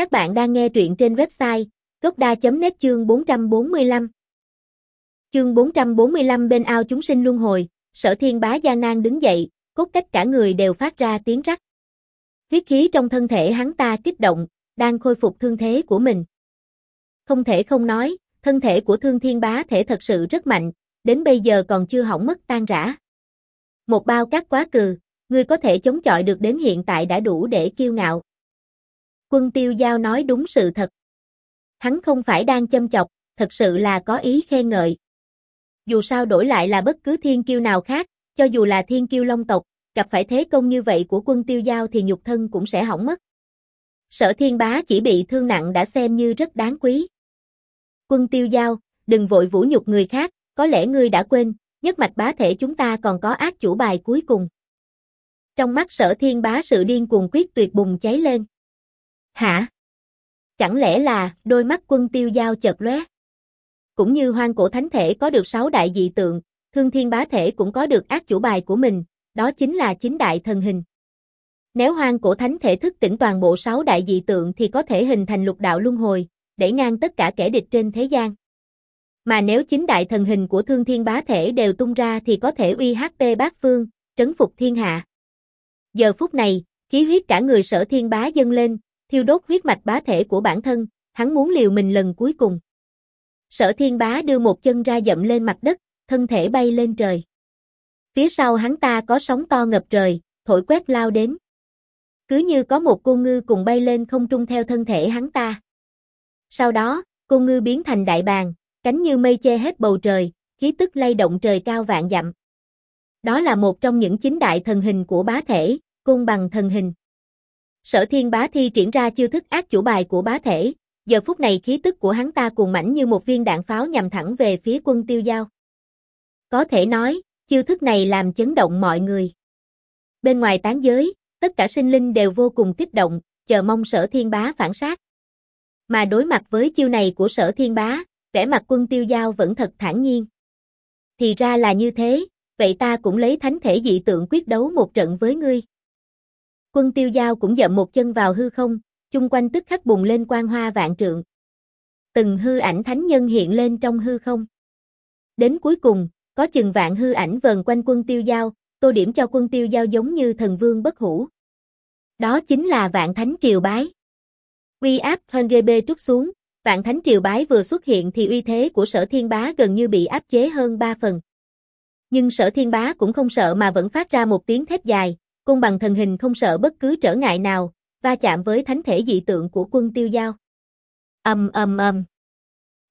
Các bạn đang nghe truyện trên website gocda.net chương 445. Chương 445 bên ao chúng sinh luân hồi, sở thiên bá gian nan đứng dậy, cốt cách cả người đều phát ra tiếng rắc. Huyết khí trong thân thể hắn ta kích động, đang khôi phục thương thế của mình. Không thể không nói, thân thể của thương thiên bá thể thật sự rất mạnh, đến bây giờ còn chưa hỏng mất tan rã. Một bao cát quá cừ, ngươi có thể chống chọi được đến hiện tại đã đủ để kiêu ngạo. Quân tiêu giao nói đúng sự thật. Hắn không phải đang châm chọc, thật sự là có ý khen ngợi. Dù sao đổi lại là bất cứ thiên kiêu nào khác, cho dù là thiên kiêu long tộc, gặp phải thế công như vậy của quân tiêu giao thì nhục thân cũng sẽ hỏng mất. Sở thiên bá chỉ bị thương nặng đã xem như rất đáng quý. Quân tiêu giao, đừng vội vũ nhục người khác, có lẽ ngươi đã quên, nhất mạch bá thể chúng ta còn có ác chủ bài cuối cùng. Trong mắt sở thiên bá sự điên cuồng quyết tuyệt bùng cháy lên. Hả? Chẳng lẽ là đôi mắt quân tiêu giao chợt lóe? Cũng như hoang cổ thánh thể có được sáu đại dị tượng, thương thiên bá thể cũng có được ác chủ bài của mình, đó chính là chính đại thần hình. Nếu hoang cổ thánh thể thức tỉnh toàn bộ sáu đại dị tượng thì có thể hình thành lục đạo luân hồi, để ngang tất cả kẻ địch trên thế gian. Mà nếu chính đại thần hình của thương thiên bá thể đều tung ra thì có thể uy HP bát phương, trấn phục thiên hạ. Giờ phút này, khí huyết cả người sở thiên bá dâng lên, thiêu đốt huyết mạch bá thể của bản thân, hắn muốn liều mình lần cuối cùng. Sở thiên bá đưa một chân ra dậm lên mặt đất, thân thể bay lên trời. Phía sau hắn ta có sóng to ngập trời, thổi quét lao đến. Cứ như có một cô ngư cùng bay lên không trung theo thân thể hắn ta. Sau đó, cô ngư biến thành đại bàng, cánh như mây che hết bầu trời, khí tức lay động trời cao vạn dặm. Đó là một trong những chính đại thần hình của bá thể, côn bằng thần hình. Sở thiên bá thi triển ra chiêu thức ác chủ bài của bá thể, giờ phút này khí tức của hắn ta cuồng mãnh như một viên đạn pháo nhằm thẳng về phía quân tiêu giao. Có thể nói, chiêu thức này làm chấn động mọi người. Bên ngoài tán giới, tất cả sinh linh đều vô cùng kích động, chờ mong sở thiên bá phản sát. Mà đối mặt với chiêu này của sở thiên bá, vẻ mặt quân tiêu giao vẫn thật thản nhiên. Thì ra là như thế, vậy ta cũng lấy thánh thể dị tượng quyết đấu một trận với ngươi. Quân tiêu giao cũng dậm một chân vào hư không, chung quanh tức khắc bùng lên quang hoa vạn trượng. Từng hư ảnh thánh nhân hiện lên trong hư không. Đến cuối cùng, có chừng vạn hư ảnh vờn quanh quân tiêu giao, tô điểm cho quân tiêu giao giống như thần vương bất hủ. Đó chính là vạn thánh triều bái. Uy áp HGB trút xuống, vạn thánh triều bái vừa xuất hiện thì uy thế của sở thiên bá gần như bị áp chế hơn ba phần. Nhưng sở thiên bá cũng không sợ mà vẫn phát ra một tiếng thét dài, cung bằng thần hình không sợ bất cứ trở ngại nào, va chạm với thánh thể dị tượng của quân tiêu giao. Âm âm âm.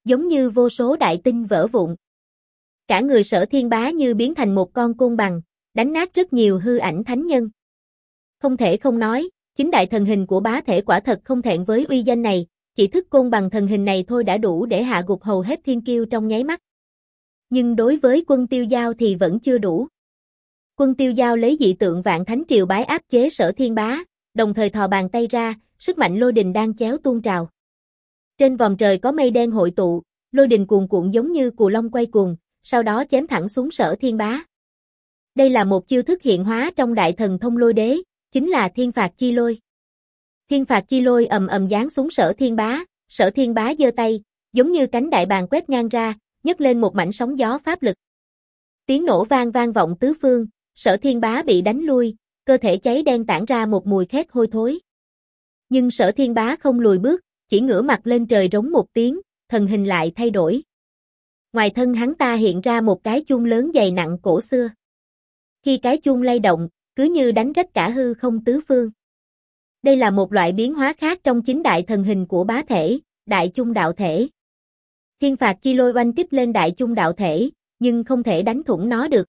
Giống như vô số đại tinh vỡ vụn. Cả người sở thiên bá như biến thành một con côn bằng, đánh nát rất nhiều hư ảnh thánh nhân. Không thể không nói, chính đại thần hình của bá thể quả thật không thẹn với uy danh này, chỉ thức côn bằng thần hình này thôi đã đủ để hạ gục hầu hết thiên kiêu trong nháy mắt. Nhưng đối với quân tiêu giao thì vẫn chưa đủ. Quân tiêu giao lấy dị tượng vạn thánh triều bái áp chế sở thiên bá, đồng thời thò bàn tay ra, sức mạnh lôi đình đang chéo tuôn trào. Trên vòng trời có mây đen hội tụ, lôi đình cuồn cuộn giống như cù long quay cuồng, sau đó chém thẳng xuống sở thiên bá. Đây là một chiêu thức hiện hóa trong đại thần thông lôi đế, chính là thiên phạt chi lôi. Thiên phạt chi lôi ầm ầm giáng xuống sở thiên bá, sở thiên bá giơ tay, giống như cánh đại bàng quét ngang ra, nhấc lên một mảnh sóng gió pháp lực. Tiếng nổ vang vang vọng tứ phương, sở thiên bá bị đánh lui, cơ thể cháy đen tản ra một mùi khét hôi thối. Nhưng sở thiên bá không lùi bước, chỉ ngửa mặt lên trời rống một tiếng, thần hình lại thay đổi. Ngoài thân hắn ta hiện ra một cái chuông lớn dày nặng cổ xưa. Khi cái chuông lay động, cứ như đánh rách cả hư không tứ phương. Đây là một loại biến hóa khác trong chính đại thần hình của bá thể, đại chung đạo thể. Thiên phạt chi lôi oanh tiếp lên đại chung đạo thể, nhưng không thể đánh thủng nó được.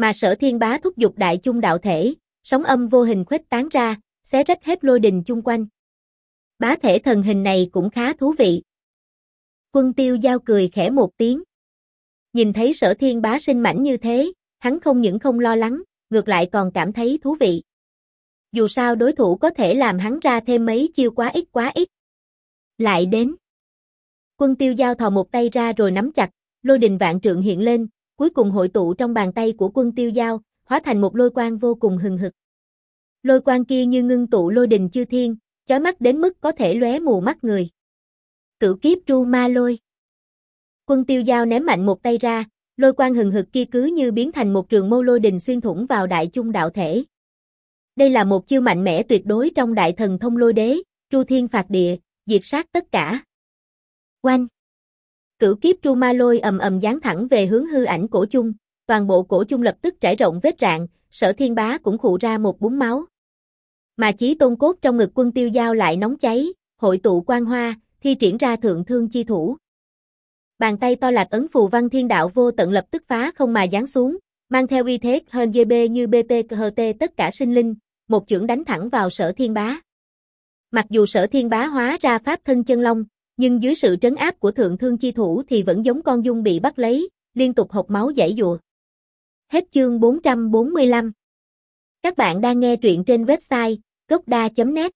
Mà sở thiên bá thúc giục đại chung đạo thể, sóng âm vô hình khuếch tán ra, xé rách hết lôi đình chung quanh. Bá thể thần hình này cũng khá thú vị. Quân tiêu giao cười khẽ một tiếng. Nhìn thấy sở thiên bá sinh mảnh như thế, hắn không những không lo lắng, ngược lại còn cảm thấy thú vị. Dù sao đối thủ có thể làm hắn ra thêm mấy chiêu quá ít quá ít. Lại đến. Quân tiêu giao thò một tay ra rồi nắm chặt, lôi đình vạn trượng hiện lên, cuối cùng hội tụ trong bàn tay của quân tiêu giao, hóa thành một lôi quang vô cùng hừng hực. Lôi quang kia như ngưng tụ lôi đình chư thiên, chói mắt đến mức có thể lóe mù mắt người. Cửu kiếp tru ma lôi. Quân tiêu giao ném mạnh một tay ra, lôi quang hừng hực kia cứ như biến thành một trường mâu lôi đình xuyên thủng vào đại chung đạo thể. Đây là một chiêu mạnh mẽ tuyệt đối trong đại thần thông lôi đế, tru thiên phạt địa, diệt sát tất cả. Oanh! Cửu kiếp tru ma lôi ầm ầm giáng thẳng về hướng hư ảnh cổ chung, toàn bộ cổ chung lập tức trải rộng vết rạn, sở thiên bá cũng khụ ra một búng máu. Mà chí tôn cốt trong ngực quân tiêu giao lại nóng cháy, hội tụ quang hoa, thi triển ra thượng thương chi thủ. Bàn tay to lạc ấn phù văn thiên đạo vô tận lập tức phá không mà giáng xuống, mang theo uy thế hơn GB như BPKT tất cả sinh linh, một chưởng đánh thẳng vào sở thiên bá. Mặc dù sở thiên bá hóa ra pháp thân chân long, nhưng dưới sự trấn áp của thượng thương chi thủ thì vẫn giống con dung bị bắt lấy, liên tục hộc máu dãy dùa. Hết chương 445 Các bạn đang nghe truyện trên website gocda.net